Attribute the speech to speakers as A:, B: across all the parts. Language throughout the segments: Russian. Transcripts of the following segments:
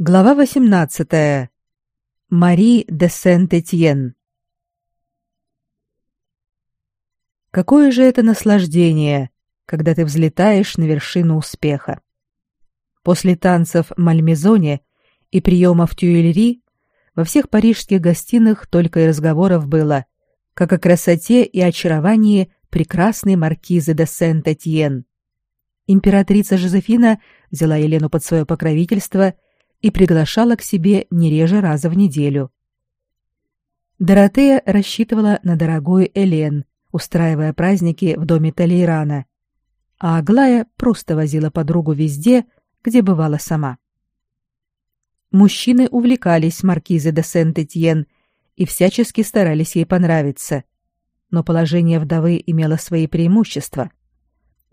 A: Глава 18. Мари де Сент-Этьен. Какое же это наслаждение, когда ты взлетаешь на вершину успеха. После танцев в Мальмезоне и приема в Тюильри во всех парижских гостиных только и разговоров было, как о красоте и очаровании прекрасной маркизы де Сент-Этьен. Императрица Жозефина взяла Елену под свое покровительство – и приглашала к себе не реже раза в неделю. Доротея рассчитывала на дорогую Элен, устраивая праздники в доме Талейрана, а Аглая просто возила подругу везде, где бывала сама. Мужчины увлекались маркизой де Сент-Этьен и всячески старались ей понравиться, но положение вдовы имело свои преимущества.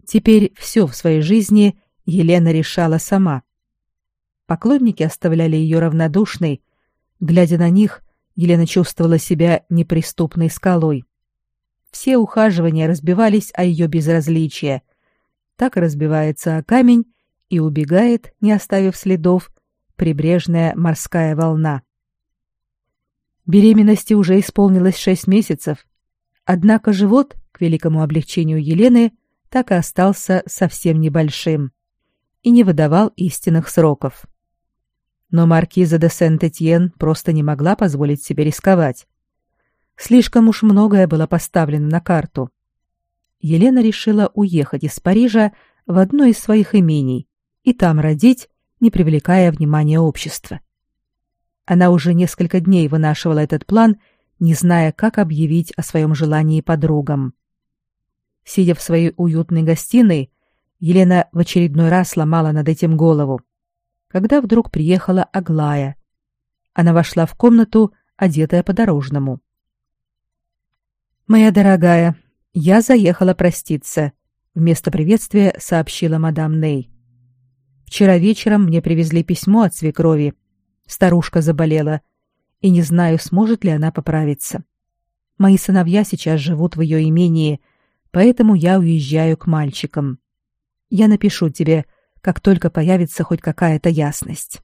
A: Теперь все в своей жизни Елена решала сама — Поклонники оставляли ее равнодушной. Глядя на них, Елена чувствовала себя неприступной скалой. Все ухаживания разбивались о ее безразличие. Так разбивается о камень и убегает, не оставив следов, прибрежная морская волна. Беременности уже исполнилось шесть месяцев, однако живот, к великому облегчению Елены, так и остался совсем небольшим и не выдавал истинных сроков но маркиза де Сент-Этьен просто не могла позволить себе рисковать. Слишком уж многое было поставлено на карту. Елена решила уехать из Парижа в одно из своих имений и там родить, не привлекая внимания общества. Она уже несколько дней вынашивала этот план, не зная, как объявить о своем желании подругам. Сидя в своей уютной гостиной, Елена в очередной раз ломала над этим голову когда вдруг приехала Аглая. Она вошла в комнату, одетая по-дорожному. «Моя дорогая, я заехала проститься», — вместо приветствия сообщила мадам Ней. «Вчера вечером мне привезли письмо от свекрови. Старушка заболела, и не знаю, сможет ли она поправиться. Мои сыновья сейчас живут в ее имении, поэтому я уезжаю к мальчикам. Я напишу тебе, как только появится хоть какая-то ясность.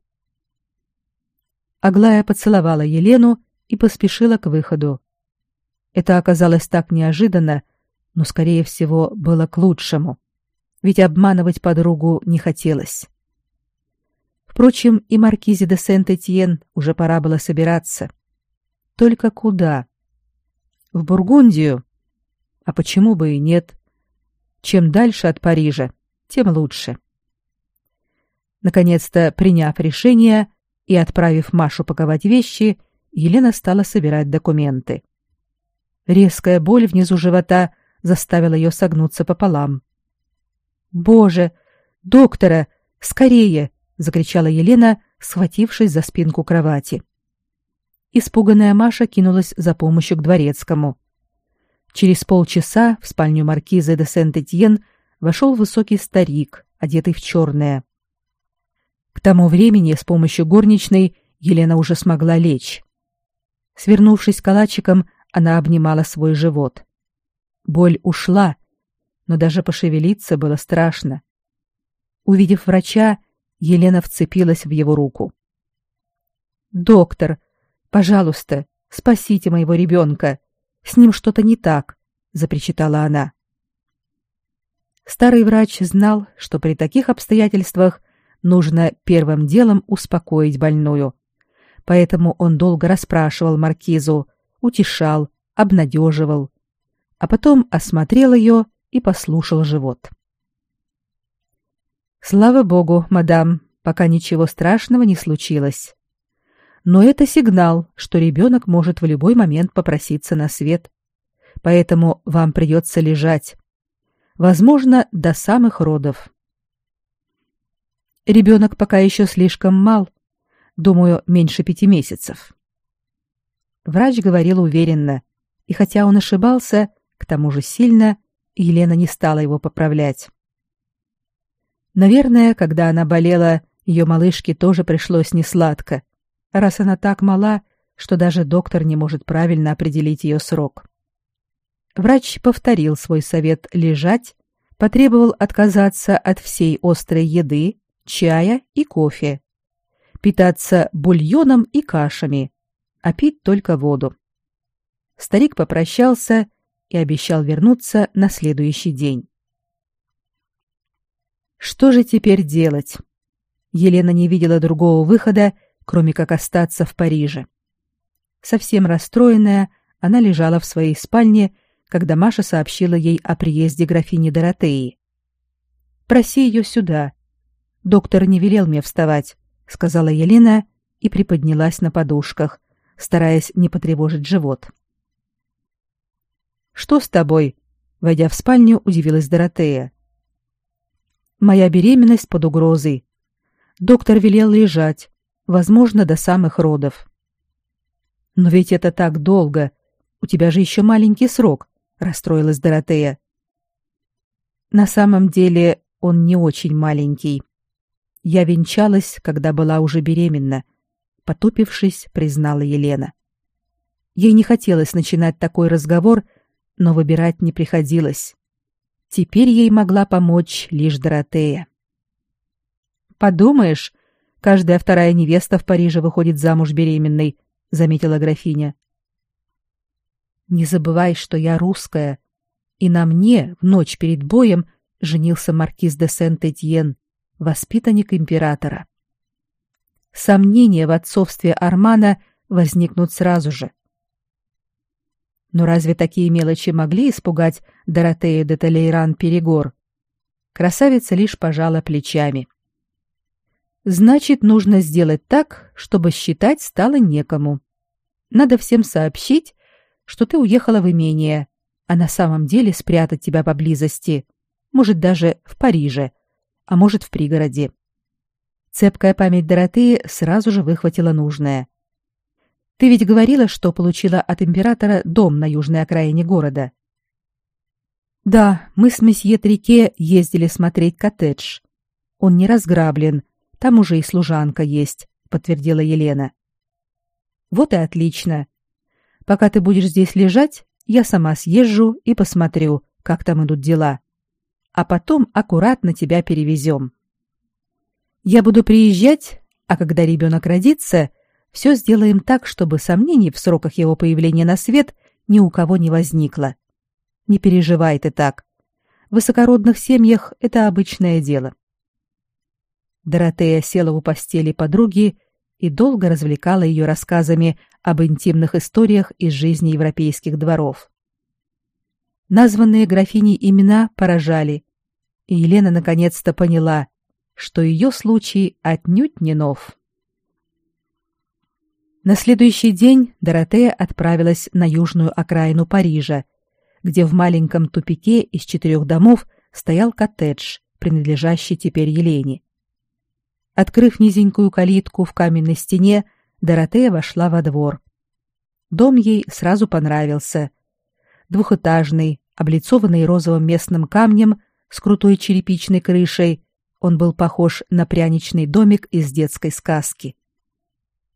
A: Аглая поцеловала Елену и поспешила к выходу. Это оказалось так неожиданно, но, скорее всего, было к лучшему, ведь обманывать подругу не хотелось. Впрочем, и маркизе де Сент-Этьен уже пора было собираться. Только куда? В Бургундию? А почему бы и нет? Чем дальше от Парижа, тем лучше. Наконец-то, приняв решение и отправив Машу паковать вещи, Елена стала собирать документы. Резкая боль внизу живота заставила ее согнуться пополам. «Боже! Доктора! Скорее!» — закричала Елена, схватившись за спинку кровати. Испуганная Маша кинулась за помощью к дворецкому. Через полчаса в спальню маркизы де Сент-Этьен вошел высокий старик, одетый в черное. К тому времени с помощью горничной Елена уже смогла лечь. Свернувшись калачиком, она обнимала свой живот. Боль ушла, но даже пошевелиться было страшно. Увидев врача, Елена вцепилась в его руку. «Доктор, пожалуйста, спасите моего ребенка. С ним что-то не так», — запричитала она. Старый врач знал, что при таких обстоятельствах нужно первым делом успокоить больную. Поэтому он долго расспрашивал маркизу, утешал, обнадеживал, а потом осмотрел ее и послушал живот. Слава богу, мадам, пока ничего страшного не случилось. Но это сигнал, что ребенок может в любой момент попроситься на свет. Поэтому вам придется лежать. Возможно, до самых родов. Ребенок пока еще слишком мал, думаю, меньше пяти месяцев. Врач говорил уверенно, и хотя он ошибался, к тому же сильно, Елена не стала его поправлять. Наверное, когда она болела, ее малышке тоже пришлось несладко, раз она так мала, что даже доктор не может правильно определить ее срок. Врач повторил свой совет лежать, потребовал отказаться от всей острой еды чая и кофе. питаться бульоном и кашами, а пить только воду. Старик попрощался и обещал вернуться на следующий день. Что же теперь делать? Елена не видела другого выхода, кроме как остаться в Париже. Совсем расстроенная, она лежала в своей спальне, когда Маша сообщила ей о приезде графини Доротеи. «Проси ее сюда. Доктор не велел мне вставать», — сказала Елена и приподнялась на подушках, стараясь не потревожить живот. «Что с тобой?» — войдя в спальню, удивилась Доротея. «Моя беременность под угрозой. Доктор велел лежать, возможно, до самых родов». «Но ведь это так долго. У тебя же еще маленький срок», — расстроилась Доротея. «На самом деле он не очень маленький. Я венчалась, когда была уже беременна», — потупившись, признала Елена. Ей не хотелось начинать такой разговор, но выбирать не приходилось. Теперь ей могла помочь лишь Доротея. «Подумаешь, каждая вторая невеста в Париже выходит замуж беременной», — заметила графиня. «Не забывай, что я русская, и на мне в ночь перед боем женился маркиз де Сент-Этьен, воспитанник императора. Сомнения в отцовстве Армана возникнут сразу же. Но разве такие мелочи могли испугать Доротею де Толейран-Перегор? Красавица лишь пожала плечами. Значит, нужно сделать так, чтобы считать стало некому. Надо всем сообщить, что ты уехала в имение, а на самом деле спрятать тебя поблизости, может, даже в Париже, а может, в пригороде. Цепкая память Доротеи сразу же выхватила нужное. Ты ведь говорила, что получила от императора дом на южной окраине города. Да, мы с месье Трике ездили смотреть коттедж. Он не разграблен, там уже и служанка есть, подтвердила Елена. Вот и отлично. Пока ты будешь здесь лежать, я сама съезжу и посмотрю, как там идут дела а потом аккуратно тебя перевезем. Я буду приезжать, а когда ребенок родится, все сделаем так, чтобы сомнений в сроках его появления на свет ни у кого не возникло. Не переживай ты так. В высокородных семьях это обычное дело. Доротея села у постели подруги и долго развлекала ее рассказами об интимных историях из жизни европейских дворов. Названные графиней имена поражали, и Елена наконец-то поняла, что ее случай отнюдь не нов. На следующий день Доротея отправилась на южную окраину Парижа, где в маленьком тупике из четырех домов стоял коттедж, принадлежащий теперь Елене. Открыв низенькую калитку в каменной стене, Доротея вошла во двор. Дом ей сразу понравился. Двухэтажный, облицованный розовым местным камнем, с крутой черепичной крышей, он был похож на пряничный домик из детской сказки.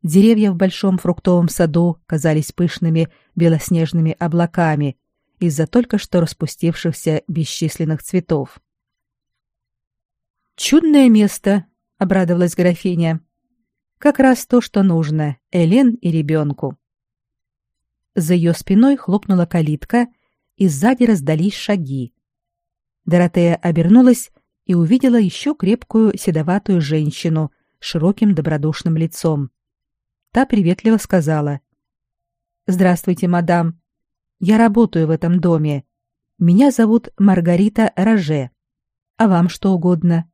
A: Деревья в большом фруктовом саду казались пышными белоснежными облаками из-за только что распустившихся бесчисленных цветов. «Чудное место!» — обрадовалась графиня. «Как раз то, что нужно Элен и ребенку». За ее спиной хлопнула калитка, и сзади раздались шаги. Доротея обернулась и увидела еще крепкую седоватую женщину с широким добродушным лицом. Та приветливо сказала: "Здравствуйте, мадам. Я работаю в этом доме. Меня зовут Маргарита Роже. А вам что угодно?"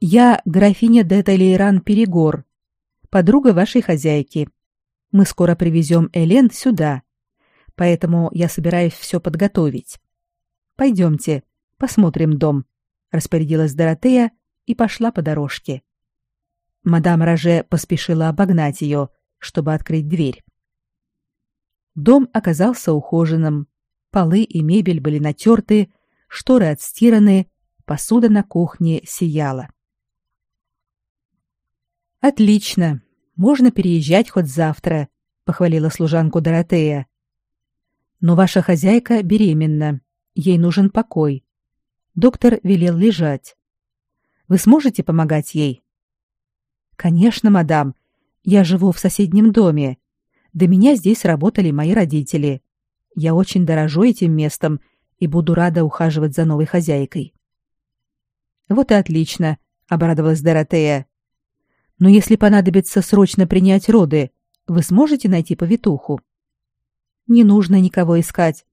A: "Я графиня де Толейран Перегор, подруга вашей хозяйки. Мы скоро привезем Элен сюда, поэтому я собираюсь все подготовить. Пойдемте, посмотрим дом, распорядилась Доротея и пошла по дорожке. Мадам Роже поспешила обогнать ее, чтобы открыть дверь. Дом оказался ухоженным. Полы и мебель были натерты, шторы отстираны, посуда на кухне сияла. Отлично. Можно переезжать хоть завтра, похвалила служанку Доротея. Но ваша хозяйка беременна. Ей нужен покой. Доктор велел лежать. Вы сможете помогать ей? Конечно, мадам. Я живу в соседнем доме. До меня здесь работали мои родители. Я очень дорожу этим местом и буду рада ухаживать за новой хозяйкой. Вот и отлично, обрадовалась Доротея. Но если понадобится срочно принять роды, вы сможете найти повитуху? Не нужно никого искать.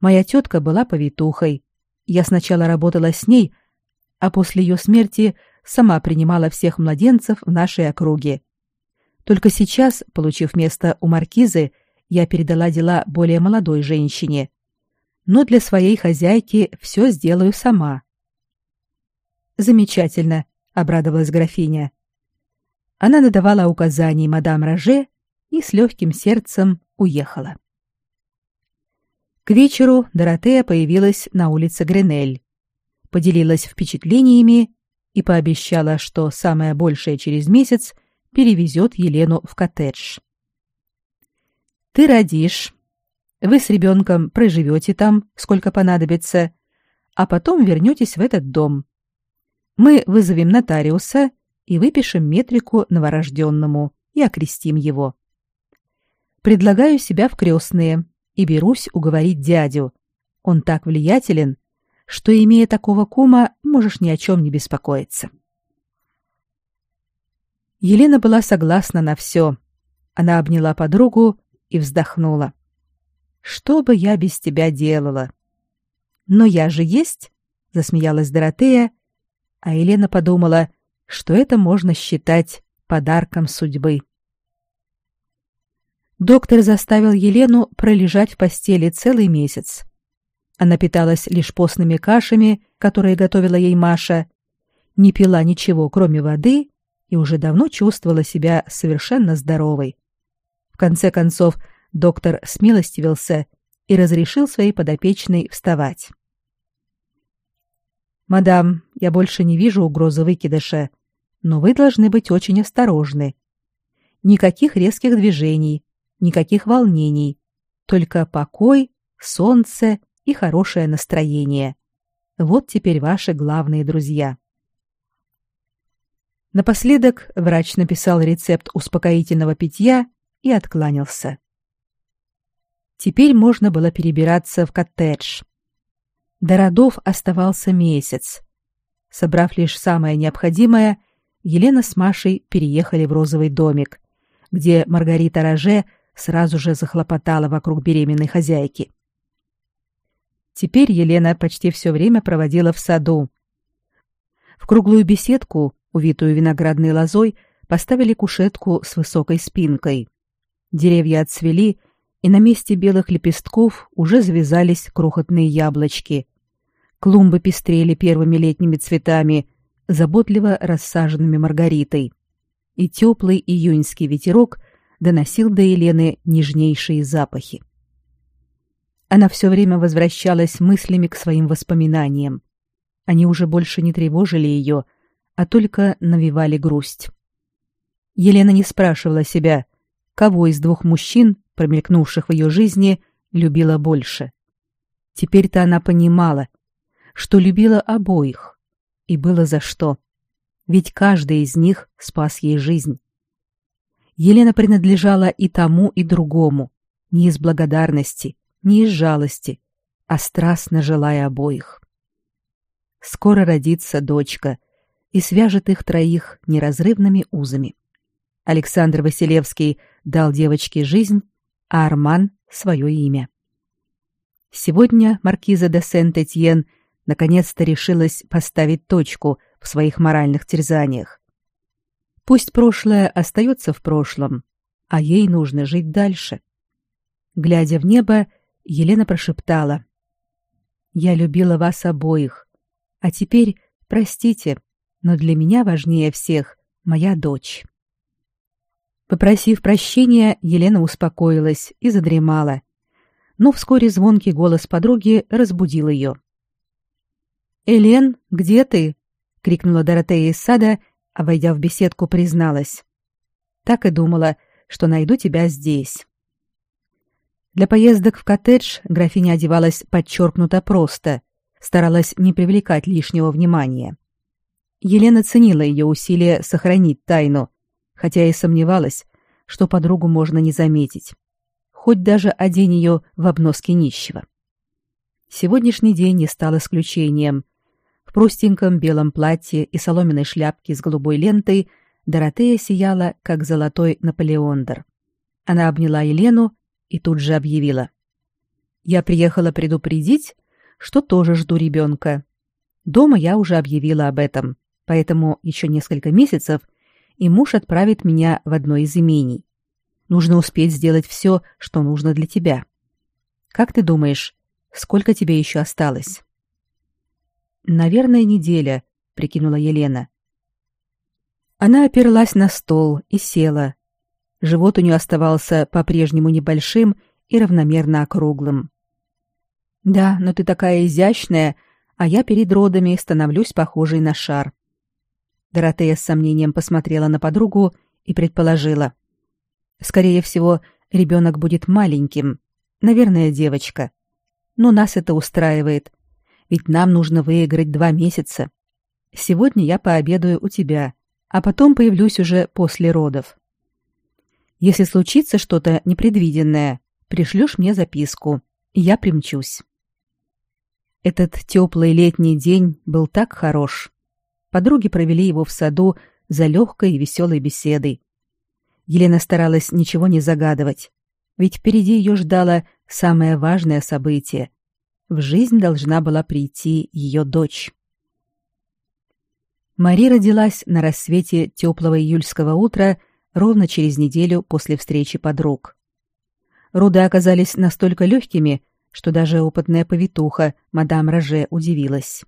A: Моя тетка была повитухой. Я сначала работала с ней, а после ее смерти сама принимала всех младенцев в нашей округе. Только сейчас, получив место у маркизы, я передала дела более молодой женщине. Но для своей хозяйки все сделаю сама. Замечательно, обрадовалась графиня. Она надавала указаний мадам Роже и с легким сердцем уехала. К вечеру Доротея появилась на улице Гренель, поделилась впечатлениями и пообещала, что самое большее через месяц перевезет Елену в коттедж. «Ты родишь. Вы с ребенком проживете там, сколько понадобится, а потом вернетесь в этот дом. Мы вызовем нотариуса и выпишем метрику новорожденному и окрестим его. Предлагаю себя в крестные и берусь уговорить дядю. Он так влиятелен, что, имея такого кума, можешь ни о чем не беспокоиться. Елена была согласна на все. Она обняла подругу и вздохнула. «Что бы я без тебя делала?» «Но я же есть», — засмеялась Доротея, а Елена подумала, что это можно считать подарком судьбы. Доктор заставил Елену пролежать в постели целый месяц. Она питалась лишь постными кашами, которые готовила ей Маша, не пила ничего, кроме воды, и уже давно чувствовала себя совершенно здоровой. В конце концов, доктор смилостивился и разрешил своей подопечной вставать. «Мадам, я больше не вижу угрозы выкидыша, но вы должны быть очень осторожны. Никаких резких движений, никаких волнений, только покой, солнце и хорошее настроение. Вот теперь ваши главные друзья. Напоследок врач написал рецепт успокоительного питья и откланялся. Теперь можно было перебираться в коттедж. До родов оставался месяц. Собрав лишь самое необходимое, Елена с Машей переехали в розовый домик, где Маргарита Роже сразу же захлопотала вокруг беременной хозяйки. Теперь Елена почти все время проводила в саду. В круглую беседку, увитую виноградной лозой, поставили кушетку с высокой спинкой. Деревья отцвели, и на месте белых лепестков уже завязались крохотные яблочки. Клумбы пестрели первыми летними цветами, заботливо рассаженными маргаритой. И теплый июньский ветерок доносил до Елены нежнейшие запахи. Она все время возвращалась мыслями к своим воспоминаниям. Они уже больше не тревожили ее, а только навевали грусть. Елена не спрашивала себя, кого из двух мужчин, промелькнувших в ее жизни, любила больше. Теперь-то она понимала, что любила обоих, и было за что. Ведь каждый из них спас ей жизнь. Елена принадлежала и тому, и другому, не из благодарности, не из жалости, а страстно желая обоих. Скоро родится дочка и свяжет их троих неразрывными узами. Александр Василевский дал девочке жизнь, а Арман — свое имя. Сегодня маркиза де Сент-Этьен наконец-то решилась поставить точку в своих моральных терзаниях. Пусть прошлое остается в прошлом, а ей нужно жить дальше. Глядя в небо, Елена прошептала: "Я любила вас обоих, а теперь, простите, но для меня важнее всех моя дочь". Попросив прощения, Елена успокоилась и задремала. Но вскоре звонкий голос подруги разбудил ее. «Элен, где ты?» — крикнула Доротея из сада, а, войдя в беседку, призналась. «Так и думала, что найду тебя здесь». Для поездок в коттедж графиня одевалась подчеркнуто просто, старалась не привлекать лишнего внимания. Елена ценила ее усилия сохранить тайну, хотя и сомневалась, что подругу можно не заметить. Хоть даже одень ее в обноски нищего. Сегодняшний день не стал исключением. Простеньком белом платье и соломенной шляпке с голубой лентой Доротея сияла, как золотой Наполеондр. Она обняла Елену и тут же объявила. «Я приехала предупредить, что тоже жду ребенка. Дома я уже объявила об этом, поэтому еще несколько месяцев, и муж отправит меня в одно из имений. Нужно успеть сделать все, что нужно для тебя. Как ты думаешь, сколько тебе еще осталось?» «Наверное, неделя», — прикинула Елена. Она оперлась на стол и села. Живот у нее оставался по-прежнему небольшим и равномерно округлым. Да, но ты такая изящная, а я перед родами становлюсь похожей на шар. Доротея с сомнением посмотрела на подругу и предположила: скорее всего, ребенок будет маленьким, наверное, девочка. Но нас это устраивает, ведь нам нужно выиграть два месяца. Сегодня я пообедаю у тебя, а потом появлюсь уже после родов. Если случится что-то непредвиденное, пришлешь мне записку, и я примчусь. Этот теплый летний день был так хорош. Подруги провели его в саду за легкой и веселой беседой. Елена старалась ничего не загадывать, ведь впереди ее ждало самое важное событие. В жизнь должна была прийти ее дочь. Мари родилась на рассвете теплого июльского утра ровно через неделю после встречи подруг. Роды оказались настолько легкими, что даже опытная повитуха, мадам Роже, удивилась.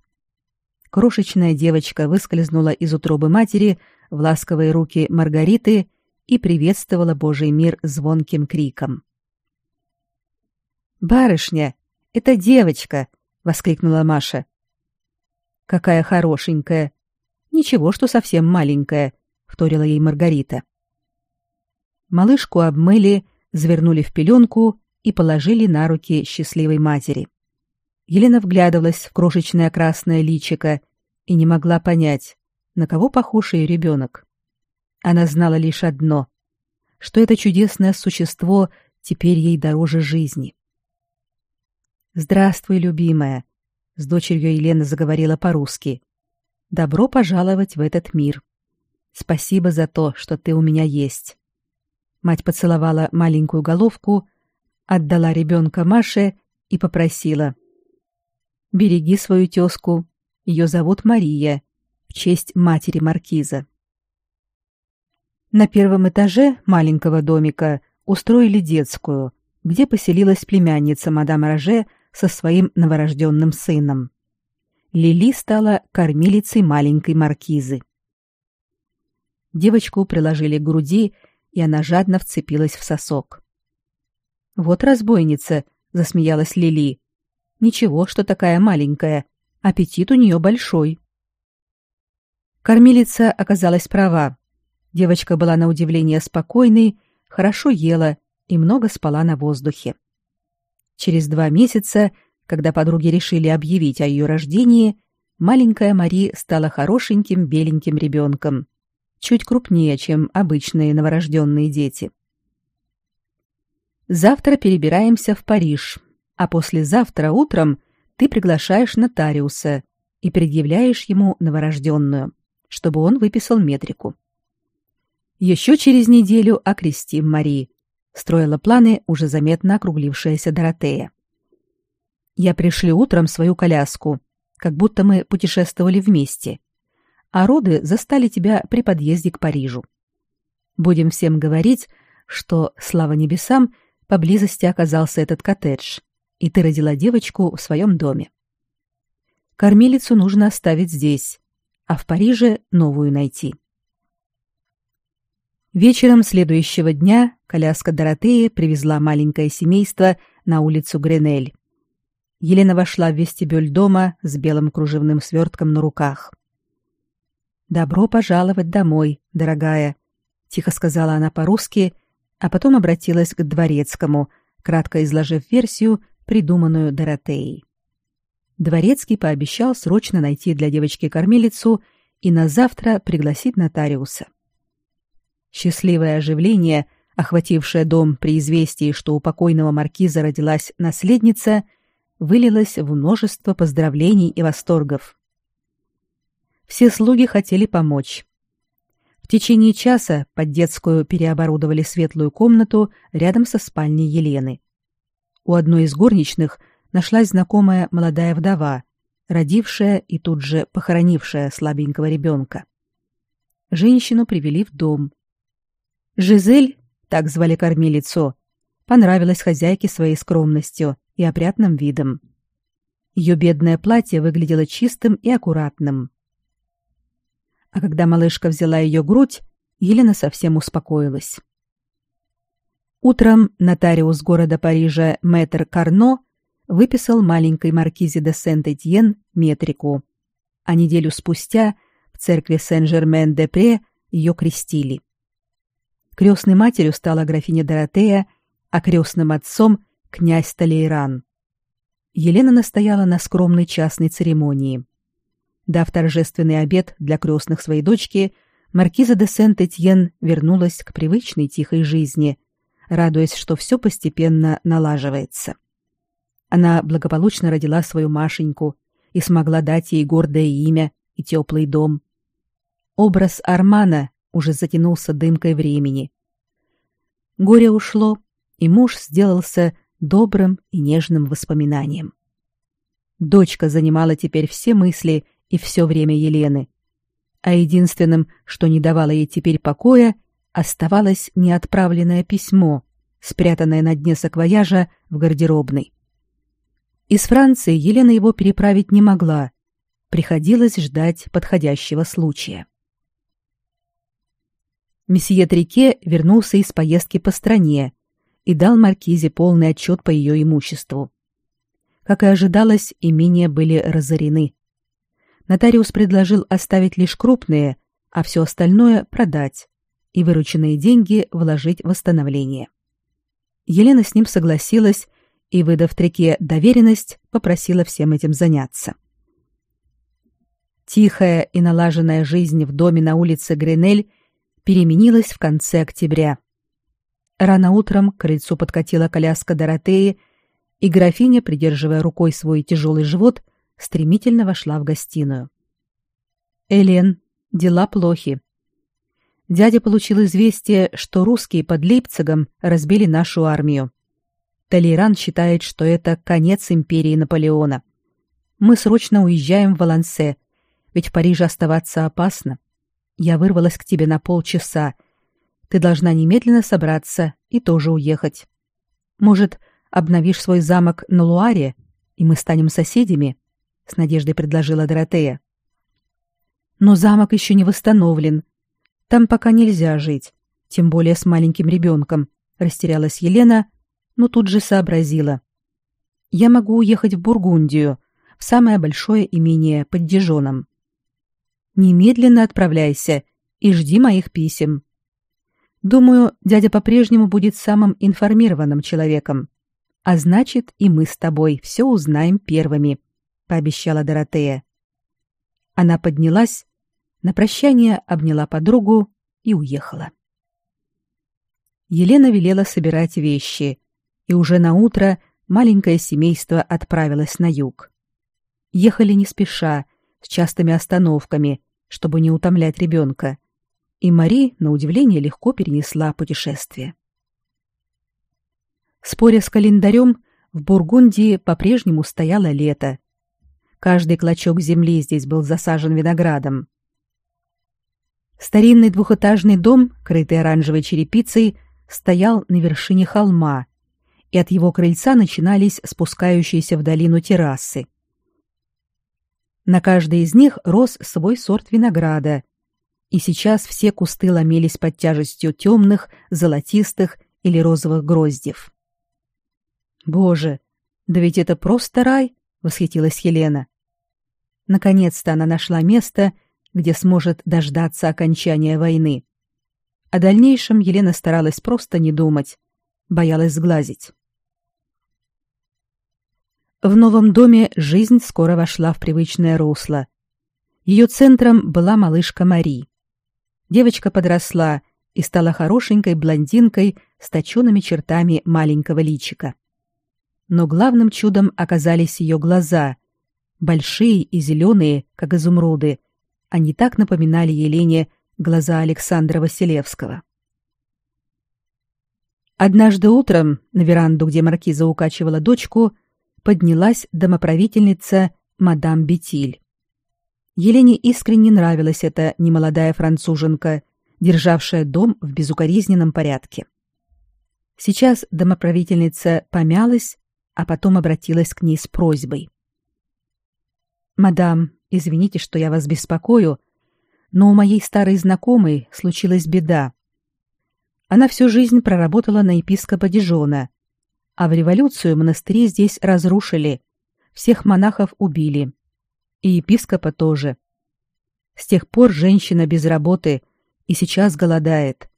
A: Крошечная девочка выскользнула из утробы матери в ласковые руки Маргариты и приветствовала Божий мир звонким криком. «Барышня, это девочка!» — воскликнула Маша. «Какая хорошенькая! Ничего, что совсем маленькая!» — вторила ей Маргарита. Малышку обмыли, завернули в пеленку и положили на руки счастливой матери. Елена вглядывалась в крошечное красное личико и не могла понять, на кого похож ее ребенок. Она знала лишь одно, что это чудесное существо теперь ей дороже жизни. «Здравствуй, любимая», — с дочерью Елена заговорила по-русски. «Добро пожаловать в этот мир. Спасибо за то, что ты у меня есть». Мать поцеловала маленькую головку, отдала ребенка Маше и попросила. «Береги свою тезку. Ее зовут Мария, в честь матери Маркиза». На первом этаже маленького домика устроили детскую, где поселилась племянница мадам Роже со своим новорожденным сыном. Лили стала кормилицей маленькой маркизы. Девочку приложили к груди, и она жадно вцепилась в сосок. Вот разбойница, засмеялась Лили. Ничего, что такая маленькая. Аппетит у нее большой. Кормилица оказалась права. Девочка была на удивление спокойной, хорошо ела и много спала на воздухе. Через два месяца, когда подруги решили объявить о ее рождении, маленькая Мари стала хорошеньким беленьким ребенком, чуть крупнее, чем обычные новорожденные дети. Завтра перебираемся в Париж, а послезавтра утром ты приглашаешь нотариуса и предъявляешь ему новорожденную, чтобы он выписал метрику. Еще через неделю окрестим Мари, строила планы уже заметно округлившаяся Доротея. Я пришлю утром свою коляску, как будто мы путешествовали вместе, а роды застали тебя при подъезде к Парижу. Будем всем говорить, что, слава небесам, поблизости оказался этот коттедж, и ты родила девочку в своем доме. Кормилицу нужно оставить здесь, а в Париже новую найти. Вечером следующего дня коляска Доротеи привезла маленькое семейство на улицу Гренель. Елена вошла в вестибюль дома с белым кружевным свертком на руках. «Добро пожаловать домой, дорогая», — тихо сказала она по-русски, а потом обратилась к дворецкому, кратко изложив версию, придуманную Доротеей. Дворецкий пообещал срочно найти для девочки кормилицу и на завтра пригласить нотариуса. Счастливое оживление, охватившее дом при известии, что у покойного маркиза родилась наследница, вылилось в множество поздравлений и восторгов. Все слуги хотели помочь. В течение часа под детскую переоборудовали светлую комнату рядом со спальней Елены. У одной из горничных нашлась знакомая молодая вдова, родившая и тут же похоронившая слабенького ребенка. Женщину привели в дом. Жизель, так звали кормилицу, понравилась хозяйке своей скромностью и опрятным видом. Ее бедное платье выглядело чистым и аккуратным. А когда малышка взяла ее грудь, Елена совсем успокоилась. Утром нотариус города Парижа Мэтр Карно выписал маленькой маркизе де Сент-Этьен метрику, а неделю спустя в церкви Сен-Жермен-де-Пре ее крестили. Крестной матерью стала графиня Доротея, а крестным отцом — князь Талейран. Елена настояла на скромной частной церемонии — Дав торжественный обед для крестных своей дочки, маркиза де Сент-Этьен вернулась к привычной тихой жизни, радуясь, что все постепенно налаживается. Она благополучно родила свою Машеньку и смогла дать ей гордое имя и теплый дом. Образ Армана уже затянулся дымкой времени. Горе ушло, и муж сделался добрым и нежным воспоминанием. Дочка занимала теперь все мысли и все время Елены. А единственным, что не давало ей теперь покоя, оставалось неотправленное письмо, спрятанное на дне саквояжа в гардеробной. Из Франции Елена его переправить не могла. Приходилось ждать подходящего случая. Месье Трике вернулся из поездки по стране и дал маркизе полный отчет по ее имуществу. Как и ожидалось, имения были разорены нотариус предложил оставить лишь крупные, а все остальное продать и вырученные деньги вложить в восстановление. Елена с ним согласилась и, выдав Трике доверенность, попросила всем этим заняться. Тихая и налаженная жизнь в доме на улице Гренель переменилась в конце октября. Рано утром к крыльцу подкатила коляска Доротеи, и графиня, придерживая рукой свой тяжелый живот, стремительно вошла в гостиную. Элен, дела плохи. Дядя получил известие, что русские под Лейпцигом разбили нашу армию. Толеран считает, что это конец империи Наполеона. Мы срочно уезжаем в Валансе, ведь в Париже оставаться опасно. Я вырвалась к тебе на полчаса. Ты должна немедленно собраться и тоже уехать. Может, обновишь свой замок на Луаре, и мы станем соседями? с надеждой предложила Доротея. Но замок еще не восстановлен. Там пока нельзя жить, тем более с маленьким ребенком. Растерялась Елена, но тут же сообразила. Я могу уехать в Бургундию, в самое большое имение под Дижоном. Немедленно отправляйся и жди моих писем. Думаю, дядя по-прежнему будет самым информированным человеком. А значит, и мы с тобой все узнаем первыми пообещала Доротея. Она поднялась, на прощание обняла подругу и уехала. Елена велела собирать вещи, и уже на утро маленькое семейство отправилось на юг. Ехали не спеша, с частыми остановками, чтобы не утомлять ребенка, и Мари, на удивление, легко перенесла путешествие. Споря с календарем, в Бургундии по-прежнему стояло лето, Каждый клочок земли здесь был засажен виноградом. Старинный двухэтажный дом, крытый оранжевой черепицей, стоял на вершине холма, и от его крыльца начинались спускающиеся в долину террасы. На каждой из них рос свой сорт винограда, и сейчас все кусты ломились под тяжестью темных, золотистых или розовых гроздев. Боже, да ведь это просто рай, восхитилась Елена. Наконец-то она нашла место, где сможет дождаться окончания войны. О дальнейшем Елена старалась просто не думать, боялась сглазить. В новом доме жизнь скоро вошла в привычное русло. Ее центром была малышка Мари. Девочка подросла и стала хорошенькой блондинкой с точенными чертами маленького личика. Но главным чудом оказались ее глаза, большие и зеленые, как изумруды. Они так напоминали Елене глаза Александра Василевского. Однажды утром на веранду, где маркиза укачивала дочку, поднялась домоправительница мадам Бетиль. Елене искренне нравилась эта немолодая француженка, державшая дом в безукоризненном порядке. Сейчас домоправительница помялась, а потом обратилась к ней с просьбой. «Мадам, извините, что я вас беспокою, но у моей старой знакомой случилась беда. Она всю жизнь проработала на епископа Дижона, а в революцию монастыри здесь разрушили, всех монахов убили. И епископа тоже. С тех пор женщина без работы и сейчас голодает.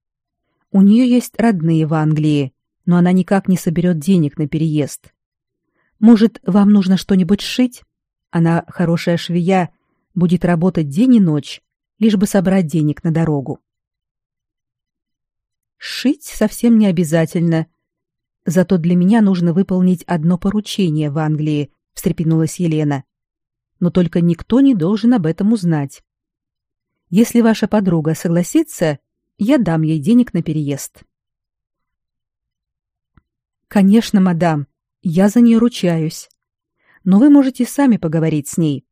A: У нее есть родные в Англии, но она никак не соберет денег на переезд. Может, вам нужно что-нибудь сшить? Она хорошая швея, будет работать день и ночь, лишь бы собрать денег на дорогу. Шить совсем не обязательно. Зато для меня нужно выполнить одно поручение в Англии, встрепенулась Елена. Но только никто не должен об этом узнать. Если ваша подруга согласится, я дам ей денег на переезд. Конечно, мадам, я за нее ручаюсь. Но вы можете сами поговорить с ней.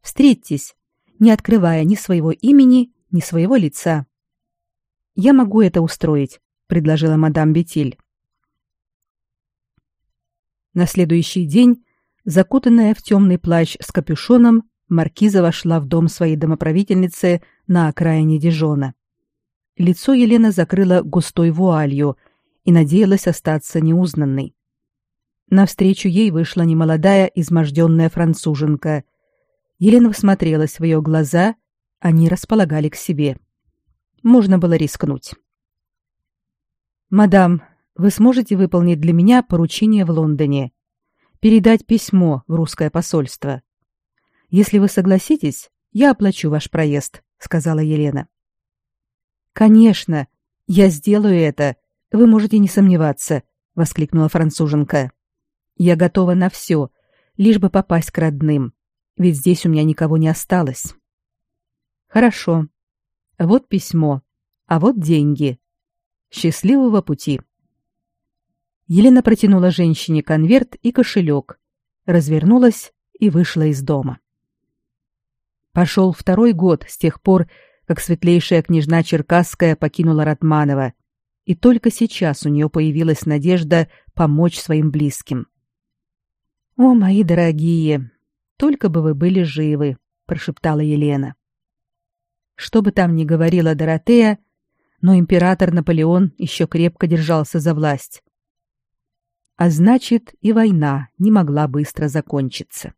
A: Встретьтесь, не открывая ни своего имени, ни своего лица. Я могу это устроить, предложила мадам Бетиль. На следующий день, закутанная в темный плащ с капюшоном, маркиза вошла в дом своей домоправительницы на окраине Дижона. Лицо Елена закрыла густой вуалью и надеялась остаться неузнанной. Навстречу ей вышла немолодая изможденная француженка. Елена всмотрелась в ее глаза, они располагали к себе можно было рискнуть. «Мадам, вы сможете выполнить для меня поручение в Лондоне? Передать письмо в русское посольство? Если вы согласитесь, я оплачу ваш проезд», — сказала Елена. «Конечно, я сделаю это, вы можете не сомневаться», — воскликнула француженка. «Я готова на все, лишь бы попасть к родным, ведь здесь у меня никого не осталось». «Хорошо, вот письмо, а вот деньги. Счастливого пути. Елена протянула женщине конверт и кошелек, развернулась и вышла из дома. Пошел второй год с тех пор, как светлейшая княжна Черкасская покинула Ратманова, и только сейчас у нее появилась надежда помочь своим близким. «О, мои дорогие, только бы вы были живы», — прошептала Елена. Что бы там ни говорила Доротея, но император Наполеон еще крепко держался за власть. А значит, и война не могла быстро закончиться.